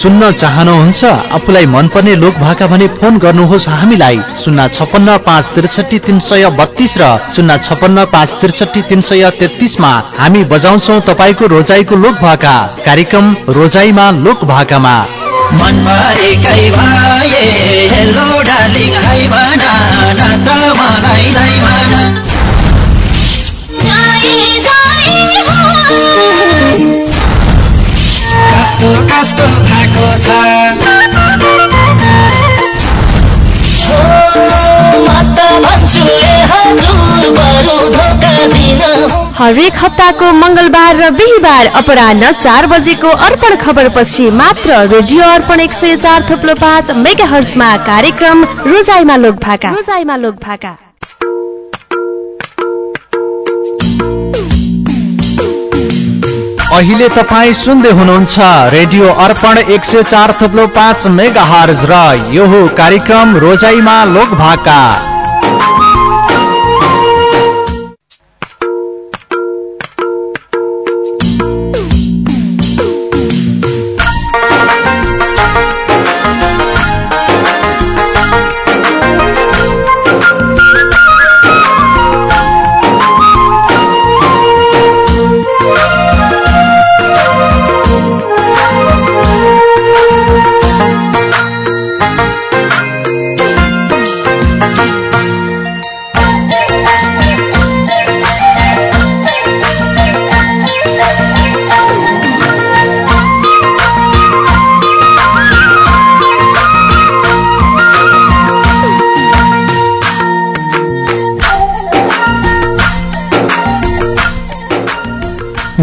सुन्न चाहनुहुन्छ आफूलाई मनपर्ने लोक भाका भने फोन गर्नुहोस् हामीलाई शून्य छपन्न पाँच त्रिसठी तिन सय बत्तीस र शून्य छपन्न पाँच त्रिसठी तिन सय तेत्तिसमा हामी बजाउँछौ तपाईँको रोजाइको लोक भाका कार्यक्रम रोजाइमा लोक भाकामा मनभरेकै भए हेलो डार्लिङ हाई भना न त मलाई दाइ भना कस्तो कस्तो भएको छ? हरेक हप्ताको मंगलबार र बिहिबार अपराह चार बजेको अर्पण खबर पछि मात्र रेडियो अर्पण एक सय चार थुप्लो पाँच मेगा हर्समा कार्यक्रम रोजाइमा लोक भाका रोजाइमा लोक भाका अहिले तपाईँ सुन्दै हुनुहुन्छ रेडियो अर्पण एक सय चार थप्लो पाँच मेगा हर्ज र यो कार्यक्रम रोजाइमा लोक भाका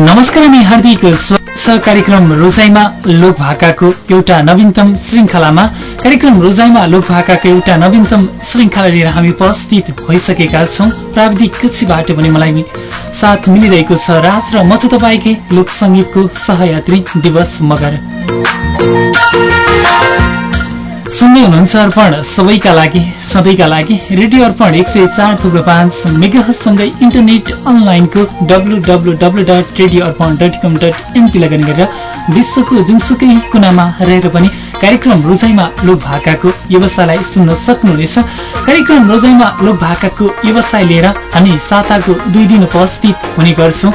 नमस्कार अनि हार्दिक स्वागत छ कार्यक्रम रोजाइमा लोक भाकाको एउटा नवीनतम श्रृङ्खलामा कार्यक्रम रोजाइमा लोक भाकाको एउटा नवीनतम श्रृङ्खला लिएर हामी उपस्थित भइसकेका छौँ। प्राविधिक कक्षीबाट पनि मलाई साथ मिलिरहेको छ राज र म चाहिँ तपाईँकै लोक सङ्गीतको सहयात्री दिवस मगर। सुन्दै हुनुहुन्छ अर्पण सबैका लागि सधैँका लागि। रेडियो अर्पण एक सय चार थुप्रो पाँच मेगासँगै इन्टरनेट अनलाइनको W W W dot radio Arpan dot com dot NP log on गरेर विश्वको जुनसुकै कुनामा रहेर पनि कार्यक्रम रोजाइमा लोक भाकाको व्यवसायलाई सुन्न सक्नुहुनेछ। कार्यक्रम रोजाइमा लोक भाकाको व्यवसाय लिएर हामी साताको दुई दिन उपस्थित हुने गर्छौँ।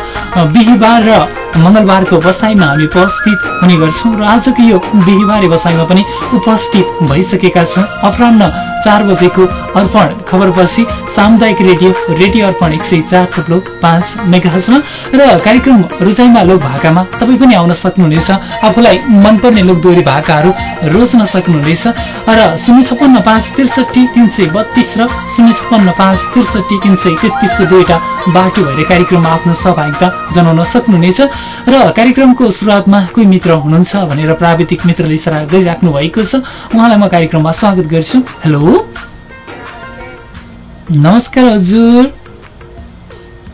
बिहिबार र मङ्गलबारको बसाइमा हामी उपस्थित हुने गर्छौँ र आजको यो बिहिबारे बसाइमा पनि उपस्थित भइसकेका छौँ। अपरान्न चार बजेको अर्पण खबरपछि सामुदायिक रेडियो रेडियो अर्पण एक सय चार थप्लो पाँच मेगाजमा र कार्यक्रम रुचाइमा लोक भाकामा तपाईँ पनि आउन सक्नुहुनेछ। आफूलाई मनपर्ने लोक दोहोरी भाकाहरू रोज्न सक्नुहुनेछ। र शून्य छप्पन्न पाँच त्रिसठी तिन सय बत्तिस र शून्य छप्पन्न पाँच त्रिसठी तिन सय तेत्तिसको दुईवटा बाटो भएर कार्यक्रममा आफ्नो सहभागिता जनाउन सक्नुहुनेछ। र कार्यक्रमको सुरुवातमा कोही मित्र हुनुहुन्छ भनेर प्राविधिक मित्रले इसारा गरिराख्नु भएको छ। उहाँलाई म कार्यक्रममा स्वागत गर्छु। हेलो। नमस्कार हजुर।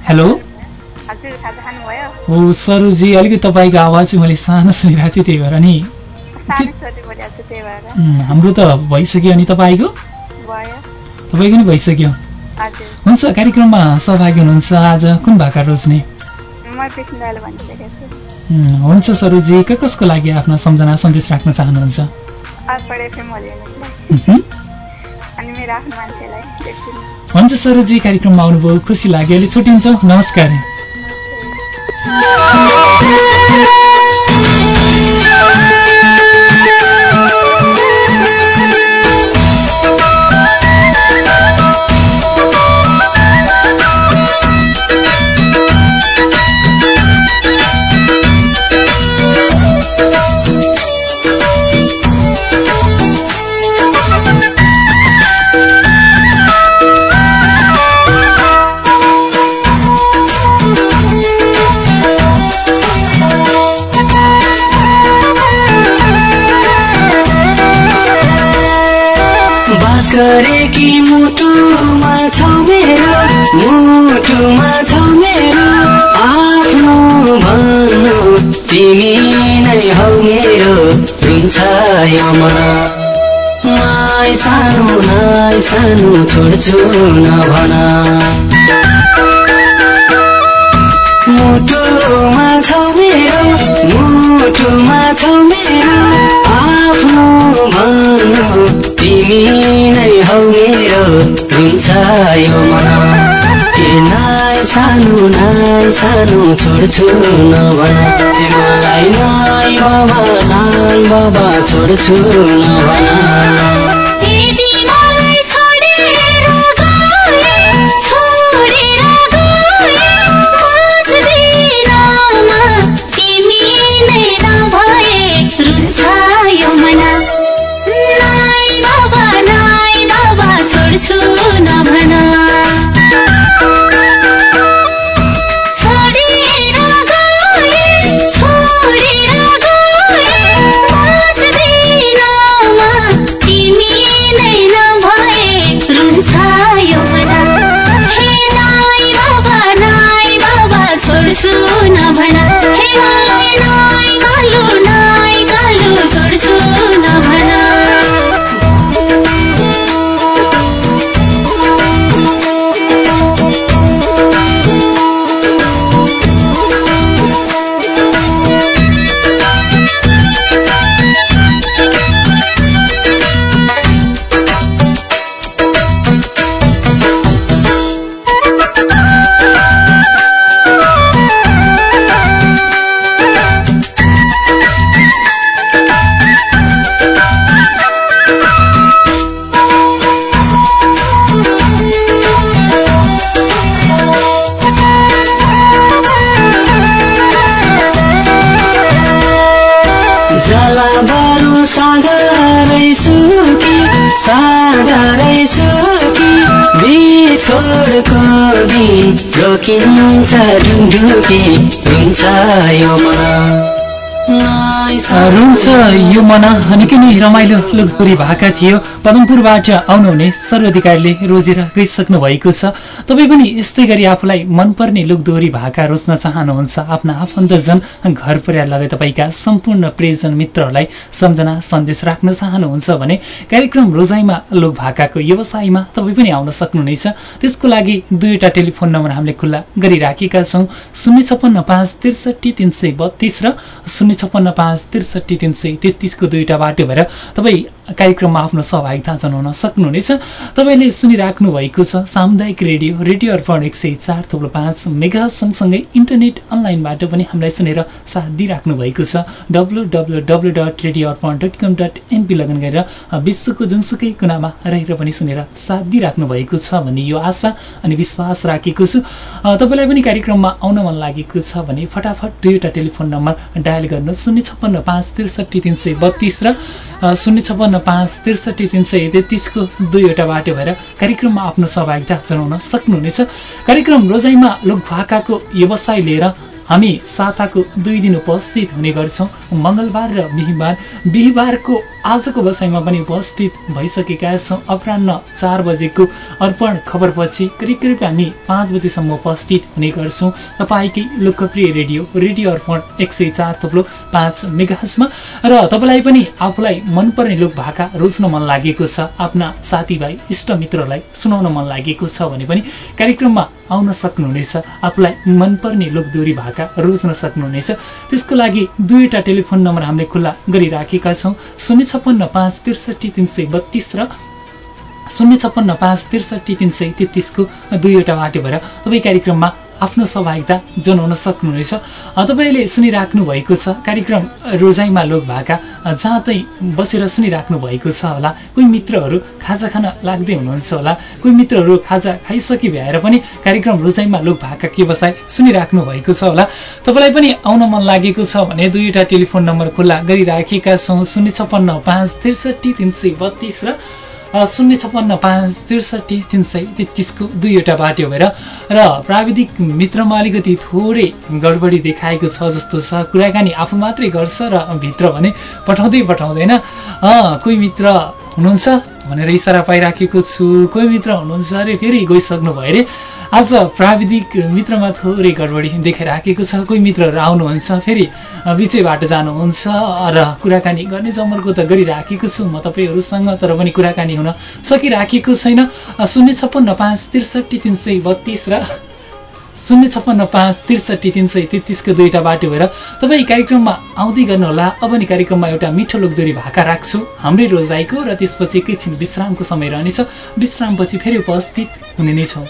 हेलो। हो सरुजी अलिकति तपाईँको आवाज चाहिँ मैले सानो सुनिरहेको थिएँ त्यही भएर नि। हाम्रो त भइसक्यो अनि तपाईँको? तपाईँको नि भइसक्यो। हुन्छ कार्यक्रममा सहभागी हुनुहुन्छ आज। कुन भाका रोज्ने? हुन्छ सरुजी के कसको लागि आफ्नो सम्झना सन्देश राख्न चाहनुहुन्छ? हुन्छ सरुजी कार्यक्रममा आउनुभयो खुसी लाग्यो अहिले छुट्टिन्छौँ नमस्कार। हुन्छ सानो नाइ सानो छोड्छु नभन मुटुमा छ मेरो मुटुमा छ मेरो आफ्नो भन्नु तिमी नै हौ मेरो हुन्छ यो मन ए नाइ सानो नाइ सानो छोड्छु नभन मलाई नाइ बाबा नाइ बाबा छोड्छु नभन रोकिन्छ ढुङ्ढुकी हुन्छ यो मन। रुन्छ यो मन। निकै नै रमाइलो लोकपुरी भाका थियो? पदमपुरबाट आउनुहुने सर्वाधिकारीले रोजेर गइसक्नु भएको छ। तपाईँ पनि यस्तै गरी आफूलाई मनपर्ने लोकदोहोरी भाका रोज्न चाहनुहुन्छ आफ्ना आफन्तजन घर परिवार लगायत तपाईँका सम्पूर्ण प्रियजन मित्रहरूलाई सम्झना सन्देश राख्न चाहनुहुन्छ भने कार्यक्रम रोजाइमा लोक भाकाको व्यवसायमा तपाईँ पनि आउन सक्नुहुनेछ। त्यसको लागि दुईवटा टेलिफोन नम्बर हामीले खुल्ला गरिराखेका छौँ। शून्य छप्पन्न पाँच त्रिसठी तिन सय बत्तिस र शून्य छप्पन्न पाँच त्रिसठी तिन सय तेत्तिसको दुईवटा बाटो भएर तपाईँ कार्यक्रममा आफ्नो सहभागिता जनाउन सक्नुहुनेछ। तपाईँले सुनिराख्नु भएको छ सामुदायिक रेडियो रेडियो अर्पण एक सय चार थुप्रो पाँच मेगा सँगसँगै इन्टरनेट अनलाइनबाट पनि हामीलाई सुनेर साथ दिइराख्नु भएको छ। W W W dot radio Arpan dot com dot NP log on गरेर विश्वको जुनसुकै कुनामा रहेर पनि सुनेर साथ दिइराख्नु भएको छ भन्ने यो आशा अनि विश्वास राखेको छु। तपाईँलाई पनि कार्यक्रममा आउन मन लागेको छ भने फटाफट दुईवटा टेलिफोन नम्बर डायल गर्नु शून्य छप्पन्न पाँच त्रिसठी तिन सय बत्तिस र शून्य छप्पन्न पाँच त्रिसठी तिन सय तेत्तिसको दुईवटा बाटो भएर कार्यक्रममा आफ्नो सहभागिता जनाउन सक्नुहुनेछ। कार्यक्रम रोजाइमा लोकभाकाको व्यवसाय लिएर हामी साताको दुई दिन उपस्थित हुने गर्छौँ। मङ्गलबार र बिहिबार। बिहिबारको आजको बसाइमा पनि उपस्थित भइसकेका छौँ अपरान्न चार बजेको अर्पण खबरपछि। करिब करिब हामी पाँच बजीसम्म उपस्थित हुने गर्छौँ। तपाईँकै लोकप्रिय रेडियो रेडियो अर्पण एक सय चार थप्लो पाँच मेगासमा र तपाईँलाई पनि आफूलाई मनपर्ने लोक भाका रोज्न मन लागेको छ। आफ्ना साथीभाइ इष्टमित्रलाई सुनाउन मन लागेको छ भने पनि कार्यक्रममा आउन सक्नुहुनेछ। आफूलाई मनपर्ने लोकदोरी भाका रोज्न सक्नुहुनेछ। त्यसको लागि दुईवटा टेलिफोन नम्बर हामीले खुल्ला गरिराखेका छौँ। शून्य छप्पन्न पाँच त्रिसठी तिन सय बत्तिस र शून्य छप्पन्न पाँच त्रिसठी तिन सय तेत्तिसको दुईवटा बाटो भएर तपाईँ कार्यक्रममा आफ्नो सहभागिता जनाउन सक्नुहुनेछ। तपाईँले सुनिराख्नु भएको छ कार्यक्रम रोजाइमा लोक भाका जहाँ तै बसेर सुनिराख्नु भएको छ होला। कोही मित्रहरू खाजा खान लाग्दै हुनुहुन्छ होला। कोही मित्रहरू खाजा खाइसके भएर पनि कार्यक्रम रोजाइमा लोक भाका के बसाइ सुनिराख्नु भएको छ होला। तपाईँलाई पनि आउन मन लागेको छ भने दुईवटा टेलिफोन नम्बर खुल्ला गरिराखेका छौँ। शून्य छप्पन्न पाँच त्रिसठी तिन सय बत्तिस र शून्य छप्पन्न पाँच त्रिसठी तिन सय तेत्तिसको दुईवटा बाटो भएर र प्राविधिक मित्रमा अलिकति थोरै गडबडी देखाएको छ जस्तो छ। कुराकानी आफू मात्रै गर्छ र भित्र भने पठाउँदै पठाउँदैन। कोही मित्र हुनुहुन्छ? भनेर इसारा पाइराखेको छु। कोही मित्र हुनुहुन्छ अरे फेरि गइसक्नु भयो अरे। आज प्राविधिक मित्रमा थोरै गडबडी देखाइराखेको छ। कोही मित्रहरू आउनुहुन्छ फेरि बिचैबाट जानुहुन्छ र कुराकानी गर्ने जमर्को त गरिराखेको छु म तपाईँहरूसँग तर पनि कुराकानी हुन सकिराखेको छैन। शून्य छप्पन्न पाँच त्रिसठी तिन सय बत्तिस र शून्य छप्पन्न पाँच त्रिसठी तिन सय तेत्तिसको दुईवटा बाटो भएर तपाईँ कार्यक्रममा आउँदै गर्नुहोला। अब नि कार्यक्रममा एउटा मिठो लोकदोरी भाका राख्छु। हाम्रै रोजाइको र त्यसपछि एकैछिन विश्रामको समय रहनेछ। विश्रामपछि फेरि उपस्थित हुने नै छौँ।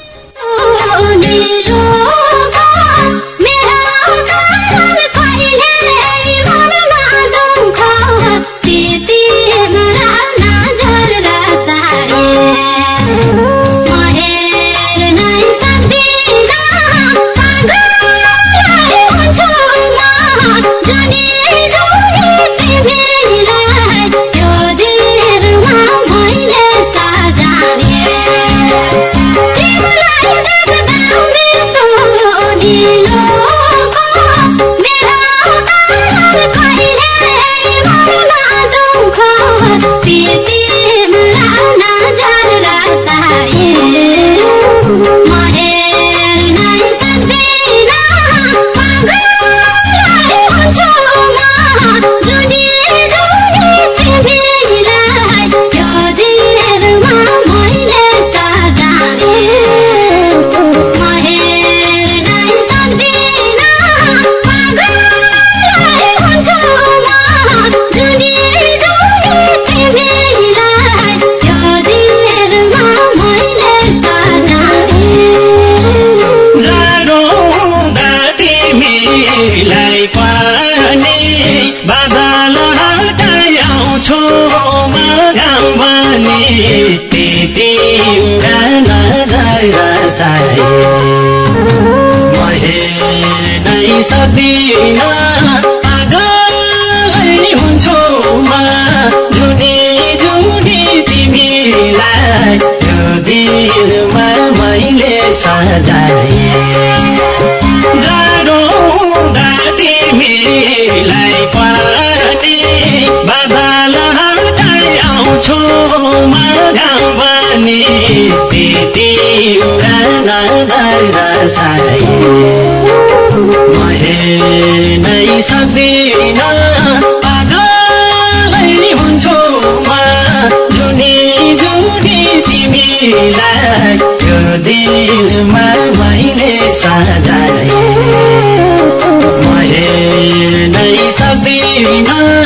नै सक्दिन पागलै हुन्छु म जुनी जुनी तिमीलाई त्यो दिलमा मैले सजाए नै सक्दिन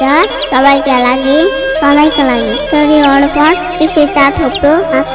हुनुहुन्छ सबैका लागि सधैँका लागि अर्पण एक सय चार थोप्रो पाँच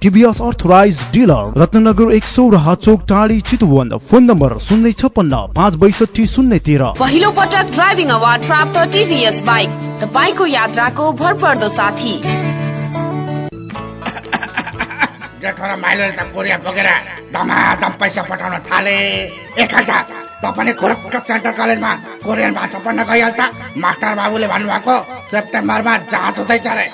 टिभीएस अर्थराइज डिलर रत्नगर एक सौ र चोक टाढी चितुवन फोन नम्बर शून्य छप्पन्न पाँच बैसठी शून्य तेह्र पहिलो पटक ड्राइभिङ अवार्ड प्राप्त टिभीएस बाइक तपाईँको यात्राको भरपर्दो साथी। जेठो र माइलोले त कोरिया बोकेर दमादम पैसा पठाउन थाले। एकपल्ट त पनि खुरक्क सेन्ट्रल कलेजमा कोरियन भाषा पढ्न गइहाल्छ मास्टर बाबुले भन्नुभएको सेप्टेम्बरमा जाँच हुँदैछ अरे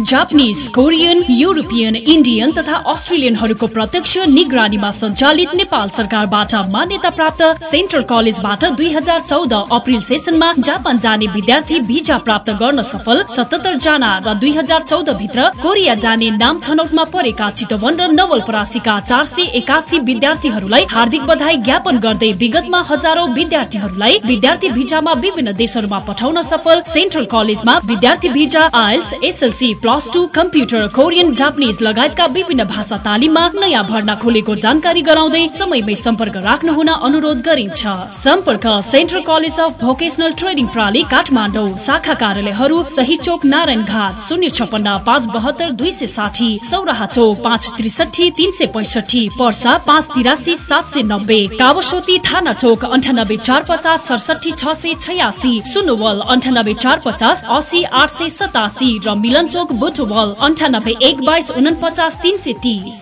जापानिज कोरियन युरोपियन इन्डियन तथा अस्ट्रेलियनहरूको प्रत्यक्ष निगरानीमा सञ्चालित नेपाल सरकारबाट मान्यता प्राप्त सेन्ट्रल कलेजबाट दुई हजार चौध अप्रिल सेसनमा जापान जाने विद्यार्थी भिजा प्राप्त गर्न सफल सतहत्तर जना र दुई हजार चौध भित्र कोरिया जाने नाम छनौटमा परेका चितवन र नवलपरासीका चार सय एकासी विद्यार्थीहरूलाई हार्दिक बधाई ज्ञापन गर्दै विगतमा हजारौं विद्यार्थीहरूलाई विद्यार्थी भिजामा विभिन्न देशहरूमा पठाउन सफल सेन्ट्रल कलेजमा विद्यार्थी visa IELTS SLC plus two computer Korean Japanese लगायतका विभिन्न भाषा तालिममा नयाँ भर्ना खोलेको जानकारी गराउँदै समयमै सम्पर्क राख्नु हुन अनुरोध गरिन्छ। सम्पर्क Central College of Vocational Training प्रणाली काठमाडौँ शाखा कार्यालयहरू सही चोक नारायण घाट शून्य छपन्न पाँच बहत्तर दुई सय साठी सौराहा चोक पाँच त्रिसठी तिन सय पैसठी पर्सा पाँच तिरासी सात सय नब्बे कावसोती थाना चोक अन्ठानब्बे चार पचास सडसठी छ सय छयासी सुनोवल अन्ठानब्बे चार पचास असी आठ सय सतासी र मिलन चोक बुटवल अन्ठानब्बे एक बाइस उनपचास तिन सय तिस।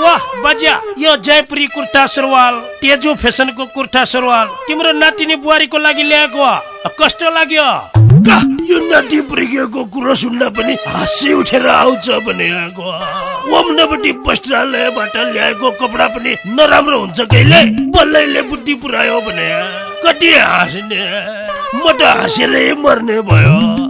वाह यो जयपुरी कुर्ता सुरुवाल तेजु फेसनको कुर्ता सुरुवाल तिम्रो नातिनी बुहारीको लागि ल्याएको कस्तो लाग्यो? यो नाति पुर्किएको कुरो सुन्दा पनि हाँसी उठेर आउँछ भने ओम्नपट्टि वस्त्रालयबाट ल्याएको कपडा पनि नराम्रो हुन्छ कहिले? बल्लैले बुद्धि पुऱ्यायो भने कति हाँस्ने? म त हाँसेरै मर्ने भयो।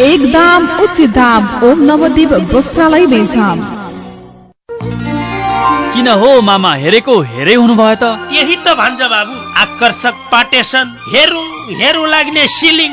एकदम उचित दाम ओम नवदीप वस्त्रालय बेचाम किन हो मामा हेरेको हेरे हुनुभयो त? यही त भन्छ बाबु। आकर्षक पाटेसन हेरौँ हेरौँ लाग्ने सिलिङ।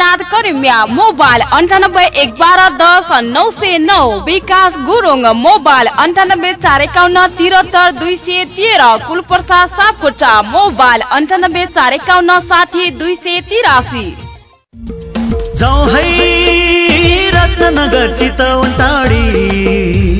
इनाद करिमिया मोबाइल अन्ठानब्बे एक बाह्र दस नौ सय नौ विकास गुरुङ मोबाइल अन्ठानब्बे चार एकाउन्न तिहत्तर दुई सय तेह्र कुलप्रसाद सापकोटा मोबाइल अन्ठानब्बे चार एकाउन्न साठी दुई सय तिरासी। चितवन टाढी।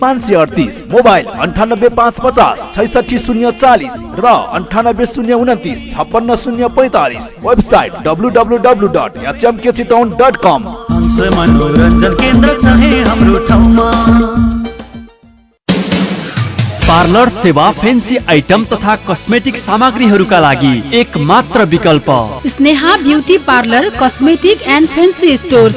पाँच सय अडतिस मोबाइल अन्ठानब्बे पाँच पचास छैसठी शून्य चालिस र अन्ठानब्बे शून्य उन्तिस छप्पन्न शून्य पैँतालिस website W W W dot HMK Chitwan dot com. Hans मनोरञ्जन केन्द्र छ है हाम्रो ठाउँमा। पार्लर सेवा फेन्सी आइटम तथा कस्मेटिक सामग्रीहरूका लागि एक मात्र विकल्प। Sneha beauty parlour cosmetic and fancy stores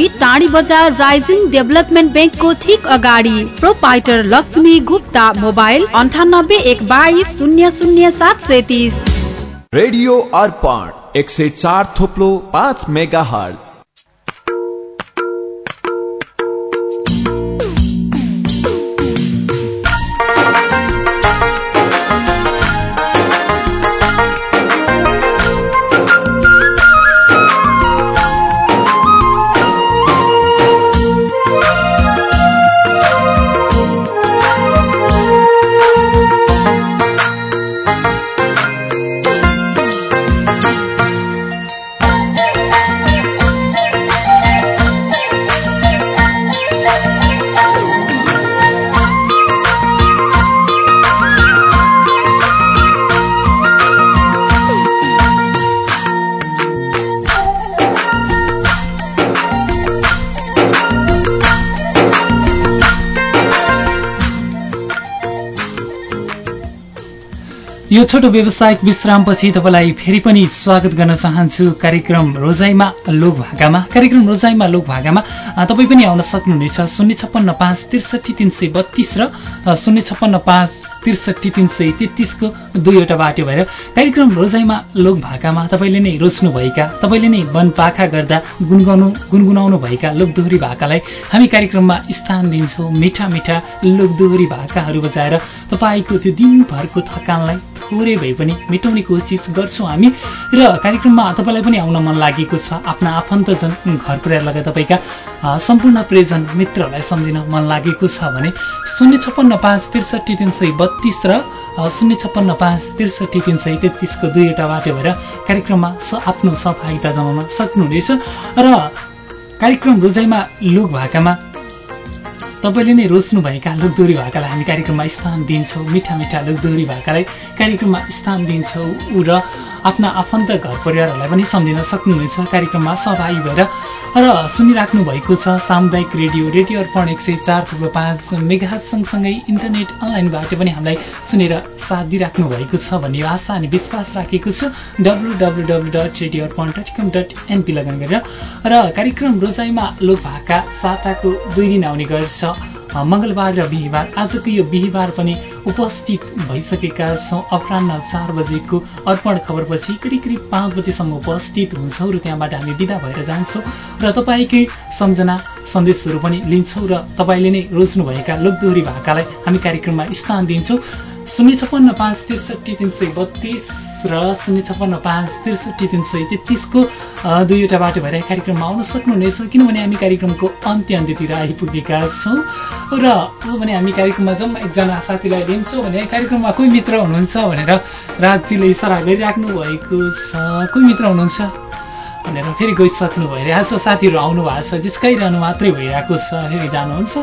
टाढी बजार राइजिङ डेभलपमेन्ट ब्याङ्कको ठिक अगाडि। प्रोपाइटर लक्ष्मी गुप्ता मोबाइल अन्ठानब्बे एक बाइस शून्य शून्य सात सय तिस रेडियो अर्पण एक सय चार थोप्लो पाँच मेगा हट यो छोटो व्यावसायिक विश्रामपछि तपाईँलाई फेरि पनि स्वागत गर्न चाहन्छु। कार्यक्रम रोजाइमा लोक भाकामा कार्यक्रम रोजाइमा लोक भाकामा तपाईँ पनि आउन सक्नुहुनेछ। शून्य छप्पन्न पाँच त्रिसठी तिन सय बत्तिस र शून्य छप्पन्न पाँच त्रिसठी तिन सय तेत्तिसको दुईवटा बाटो भएर कार्यक्रम रोजाइमा लोक भाकामा तपाईँले नै रोज्नुभएका तपाईँले नै वनपाखा गर्दा गुनगाउनु गुनगुनाउनु भएका लोकदोहोरी भाकालाई हामी कार्यक्रममा स्थान दिन्छौँ। मिठा मिठा लोकदोहोरी भाकाहरू बजाएर तपाईँको त्यो दिनभरको थकानलाई थोरै भए पनि मेटाउने कोसिस गर्छौँ हामी र कार्यक्रममा तपाईँलाई पनि आउन मन लागेको छ। आफ्ना आफन्तजन घर परिवार लगायत तपाईँका सम्पूर्ण प्रियजन मित्रहरूलाई सम्झिन मन लागेको छ भने शून्य छप्पन्न पाँच त्रिसठी तिन सय बत्तिस र शून्य छप्पन्न पाँच त्रिसठी तिन सय तेत्तिसको दुईवटा बाटो भएर कार्यक्रममा आफ्नो सहभागिता जनाउन सक्नुहुनेछ र कार्यक्रम रोजाइमा लोक भाकामा तपाईँले नै रोज्नुभएका लोकदोरी भाकालाई हामी कार्यक्रममा स्थान दिन्छौँ मिठा मिठा लोकदोरी भाकालाई कार्यक्रममा स्थान दिन्छौँ र आफ्ना आफन्त घर परिवारहरूलाई पनि सम्झिन सक्नुहुनेछ। कार्यक्रममा सहभागी भएर र सुनिराख्नु भएको छ सामुदायिक रेडियो रेडियो अर्पण एक सय चार थुप्रो पाँच मेगा सँगसँगै इन्टरनेट अनलाइनबाट पनि हामीलाई सुनेर साथ दिइराख्नु भएको छ भन्ने आशा अनि विश्वास राखेको छु। W W W dot radio Arpan dot com dot NP log in गरेर र कार्यक्रम रोजाइमा लोक भाका साताको दुई दिन आउने गर्छ। मङ्गलबार र बिहिबार आजको यो बिहिबार पनि उपस्थित भइसकेका छौँ। अपरान्न चार बजेको अर्पण खबरपछि करिब करिब पाँच बजीसम्म उपस्थित हुन्छौँ र त्यहाँबाट हामी विदा भएर जान्छौँ। र तपाईँकै सम्झना सन्देशहरू पनि लिन्छौँ र तपाईँले नै रोज्नुभएका लोकदोहोरी भाकालाई हामी कार्यक्रममा स्थान दिन्छौँ। शून्य छप्पन्न पाँच त्रिसठी तिन सय बत्तिस र शून्य छप्पन्न पाँच त्रिसठी तिन सय तेत्तिसको दुईवटा बाटो भएर कार्यक्रममा आउन सक्नुहुनेछ किनभने हामी कार्यक्रमको अन्त्य अन्त्यतिर आइपुगेका छौँ। र अब भने हामी कार्यक्रममा जाउँ एकजना साथीलाई लिन्छौँ भने कार्यक्रममा कोही मित्र हुनुहुन्छ भनेर राजीले इसारा गरिराख्नु भएको छ। कोही मित्र हुनुहुन्छ? भनेर फेरि गइसक्नु भइरहेको छ साथीहरू आउनु भएको छ जिस्काइरहनु मात्रै भइरहेको छ फेरि जानुहुन्छ।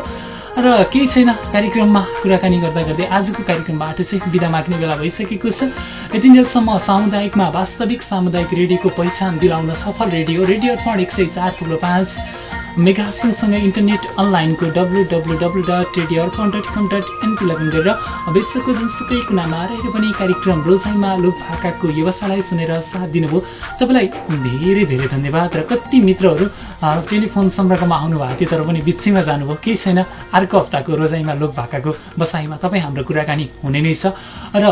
र केही छैन कार्यक्रममा कुराकानी गर्दा गर्दै आजको कार्यक्रमबाट चाहिँ बिदा माग्ने बेला भइसकेको छ। यतिन्जेलसम्म सामुदायिकमा वास्तविक सामुदायिक रेडियोको पहिचान दिलाउन सफल रेडियो रेडियो अर्पण एक सय चार ठुलो पाँच। मेगा सँगसँगै इन्टरनेट अनलाइनको W W W dot radio Arpan dot com dot NP log in गरेर विश्वको जुनसुकै कुनामा रहेर पनि कार्यक्रम रोजाइमा लोक भाकाको व्यवसायलाई सुनेर साथ दिनुभयो। तपाईँलाई धेरै धेरै धन्यवाद र कति मित्रहरू टेलिफोन सम्पर्कमा आउनुभएको थियो तर पनि बिचैमा जानुभयो। केही छैन। अर्को हप्ताको रोजाइमा लोक भाकाको बसाइमा तपाईँ हाम्रो कुराकानी हुने नै छ। र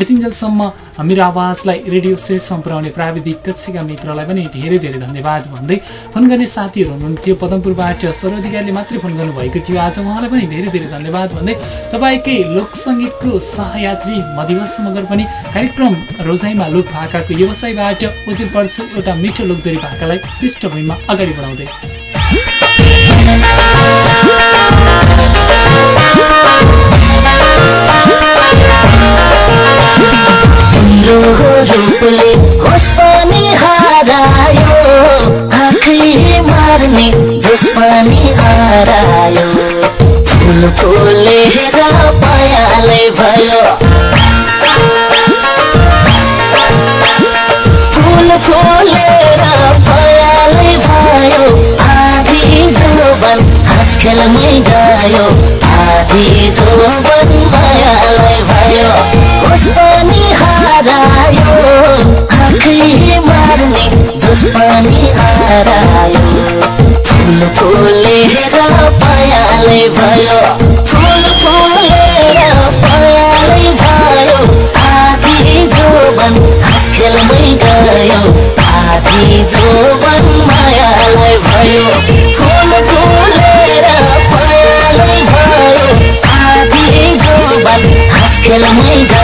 यतिन्जेलसम्म मेरो आवाजलाई रेडियो सेटसम्म पुर्याउने प्राविधिक कक्षीका मित्रलाई पनि धेरै धेरै धन्यवाद भन्दै फोन गर्ने साथीहरू हुनुहुन्थ्यो। पदमपुरबाट अधिकारीले मात्रै फोन गर्नुभएको थियो। आज उहाँलाई पनि धेरै धेरै धन्यवाद भन्दै तपाईँकै लोकसङ्गीतको सहयात्री मदिवस मगर पनि कार्यक्रम रोजाइमा लोक भाकाको व्यवसायबाट उजुर पर्छ। एउटा मिठो लोकदोरी भाकालाई पृष्ठभूमिमा अगाडि बढाउँदै। रूपले होस पनि हरायो। मार्ने जस भयो। फुल फुलेर पायालै भयो। आधी जोबन हाँस खेलमै गयो। आधी जोबन मायालाई भयो। होस पनि हरायो आँखै मार्ने जस पनि हरायो फुल फुलेर पायालै भयो फुल फुलेर पायालै भयो। आधी जोबन हाँस खेलमै गयो आधी जोबन मायालाई भयो। फुल फुलेर पायालै भयो आधी जोबन हाँस खेलमै गयो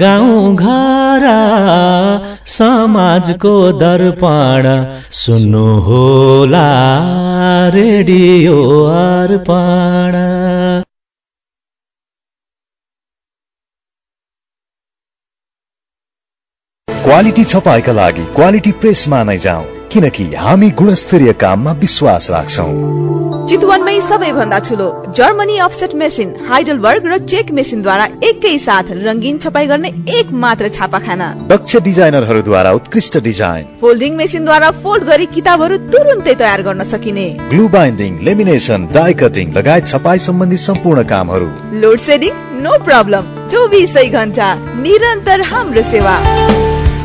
गाउँ घर समाजको दर्पण सुन्नु होला रेडियो अर्पण। क्वालिटी छपाईका लागि क्वालिटी प्रेसमा नै जाउँ किनकि हामी गुणस्तरीय काममा विश्वास राख्छौँ। चितवनमै सबैभन्दा ठुलो जर्मनी अफसेट मेसिन हाइडलबर्ग र चेक मेसिनद्वारा एकै साथ रङ्गीन छपाई गर्ने एक मात्र छापाखाना। दक्ष डिजाइनरहरूद्वारा उत्कृष्ट डिजाइन। फोल्डिङ मेसिनद्वारा फोल्ड गरी किताबहरू तुरुन्तै तयार गर्न सकिने। Glue binding lamination die cutting लगायत छपाई सम्बन्धी सम्पूर्ण कामहरू। लोड सेडिङ नो प्रब्लम चौबिसै घन्टा निरन्तर हाम्रो सेवा।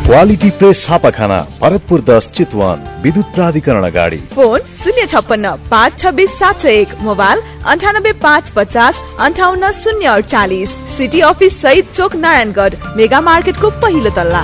क्वालिटी प्रेस छापाखाना भरतपुर दस चितवन विद्युत प्राधिकरण अगाडि। फोन शून्य छप्पन्न पाँच छब्बिस सात सय एक मोबाइल अन्ठानब्बे पाँच पचास अन्ठाउन्न शून्य अडचालिस। सिटी अफिस सहित चोक नारायणगढ मेगा मार्केटको पहिलो तल्ला।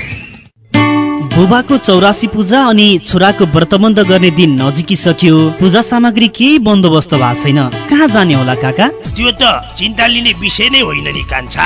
बुबाको चौरासी पूजा अनि छोराको व्रतबन्ध गर्ने दिन नजिकिसक्यो पूजा सामग्री केही बन्दोबस्त भएको छैन। कहाँ जाने होला काका? त्यो त चिन्ता लिने विषय नै होइन नि कान्छा।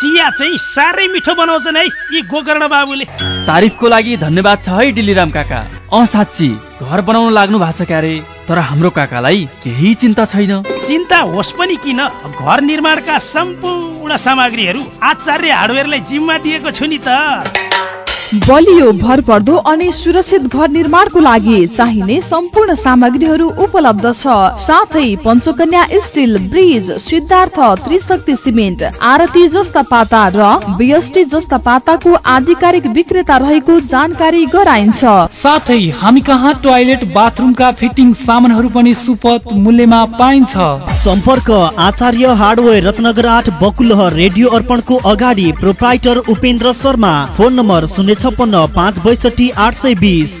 चिया चाहिँ साह्रै मिठो बनाउँछन् है यी गोकर्ण बाबुले। तारिफको लागि धन्यवाद छ है डिलिराम काका। अँ साँच्ची घर बनाउन लाग्नु भएको छ क्यारे तर हाम्रो काकालाई केही चिन्ता छैन। चिन्ता होस् पनि किन घर निर्माणका सम्पूर्ण सामग्रीहरू आचार्य हार्डवेयरलाई जिम्मा दिएको छु नि त। बलियो भरपर्दो अनि सुरक्षित घर निर्माणको लागि चाहिने सम्पूर्ण सामग्रीहरू उपलब्ध छ। साथै Panchakanya steel bridge Siddhartha Trishakti cement Aarati जस्ता पाता र बिएसटी जस्ता पाताको आधिकारिक विक्रेता रहेको जानकारी गराइन्छ। साथै हामी कहाँ टोयलेट बाथरुमका फिटिङ सामानहरू पनि सुपथ मूल्यमा पाइन्छ। सम्पर्क आचार्य हार्डवेयर रत्नगर आठ बकुलहर रेडियो अर्पणको अगाडि proprietor Upendra Sharma. Phone number शून्य छप्पन्न पाँच बैसठी आठ सय बिस।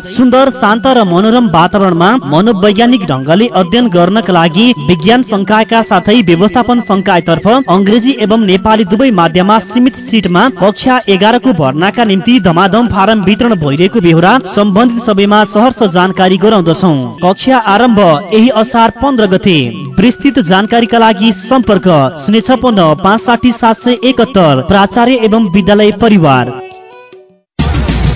सुन्दर शान्त र मनोरम वातावरणमा मनोवैज्ञानिक ढंगले अध्ययन गर्नका लागि विज्ञान संकायका साथै व्यवस्थापन संकायतर्फ अंग्रेजी एवं नेपाली दुवै माध्यममा सीमित सिटमा कक्षा एघारको भर्नाका निम्ति धमाधम फारम वितरण भइरहेको बेहोरा सम्बन्धित सबैमा सहर्ष जानकारी गराउँदछौ। कक्षा आरम्भ यही असार पन्ध्र गते। विस्तृत जानकारीका लागि सम्पर्क शून्य छपन्न पाँच साठी सात सय एकहत्तर प्राचार्य एवं विद्यालय परिवार।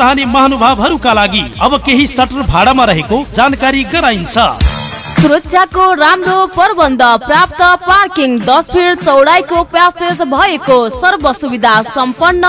चाहने महानुभावहरूका लागि अब केही सटर भाडामा रहेको जानकारी गराइन्छ। सुरक्षाको राम्रो प्रबन्ध प्राप्त पार्किङ दस फिट चौडाइको प्यासेज भएको सर्व सुविधा सम्पन्न